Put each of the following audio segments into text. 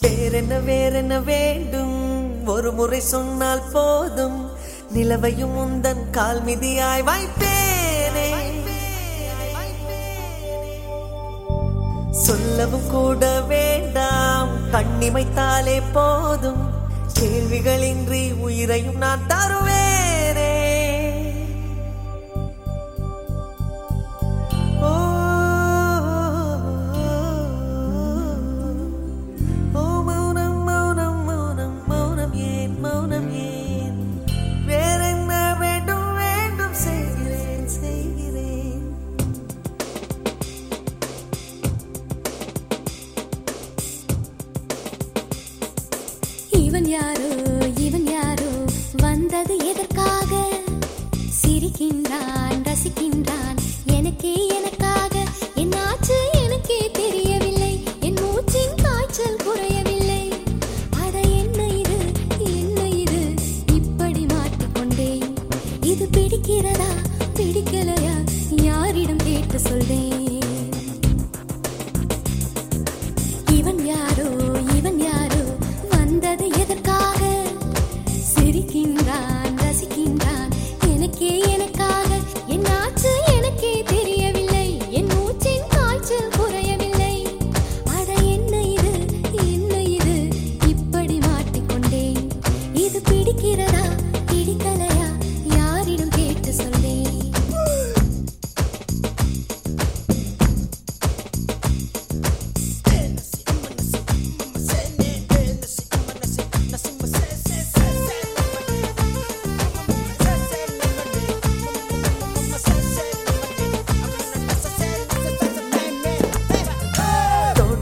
வேறென்ன வேறென்ன வேண்டும்? ஒரு முறை சொன்னால் போதும். நிலவையும் உந்தன் கால் மிதியாய் வாய்ப்பேனே. சொல்லவும் கூட வேண்டாம். கண்ணிமைத்தாலே போதும். கேள்விகளின்றி உயிரையும் நான் தருவேன். சிரிக்கின்றான்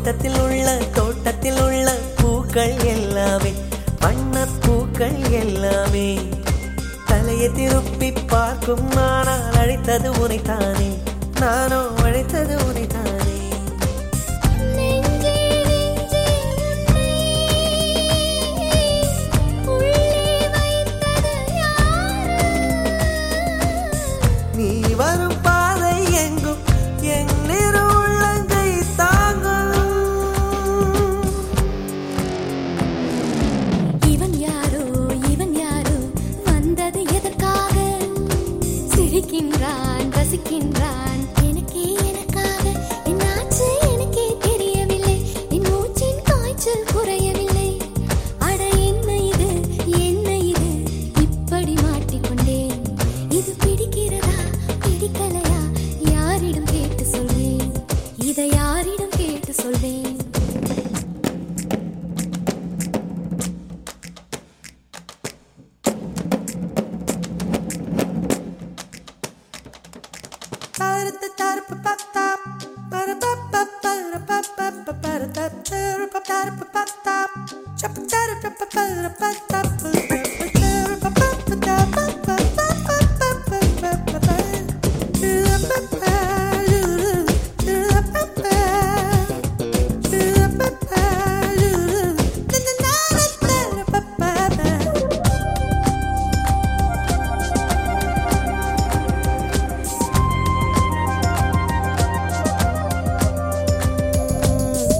தோட்டத்தில் உள்ள தோட்டத்தில் உள்ள பூக்கள் எல்லாமே வண்ண பூக்கள் எல்லாமே. தலையை திருப்பி பார்க்கும் ஆனால் அழைத்தது உனைத்தானே நானோ அழைத்தது உனைத்தானே.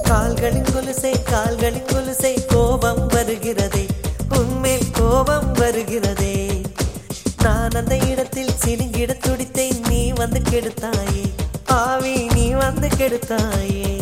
கால்களின் கொலுசை கால்களின் கொலுசை கோபம் வருகிறதே. உண்மையில் கோபம் வருகிறதே. நான் அந்த இடத்தில் சினுங்கிட துடித்தேன் நீ வந்து கெடுத்தாயே. ஆவி நீ வந்து கெடுத்தாயே.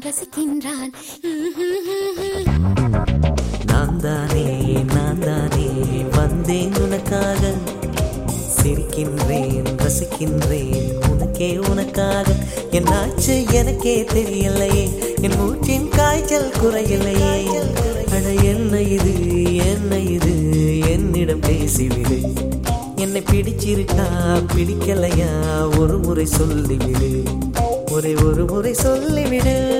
சிரிக்கின்றான் ரசிக்கின்றான் நான் தானே நான் தானே வந்தேன் உனக்காக. சிரிக்கின்றேன் ரசிக்கின்றேன் உனக்கே உனக்காக. என்னாச்சு எனக்கே தெரியலையே என் மூச்சின் காய்ச்சல் குறையலையே. அட என்ன இது என்ன இது என்னிடம் பேசிவிடு. என்னை பிடிச்சிருக்கா பிடிக்கலையா ஒரு முறை சொல்லிவிடு. ஒரே ஒரு முறை சொல்லிவிடு.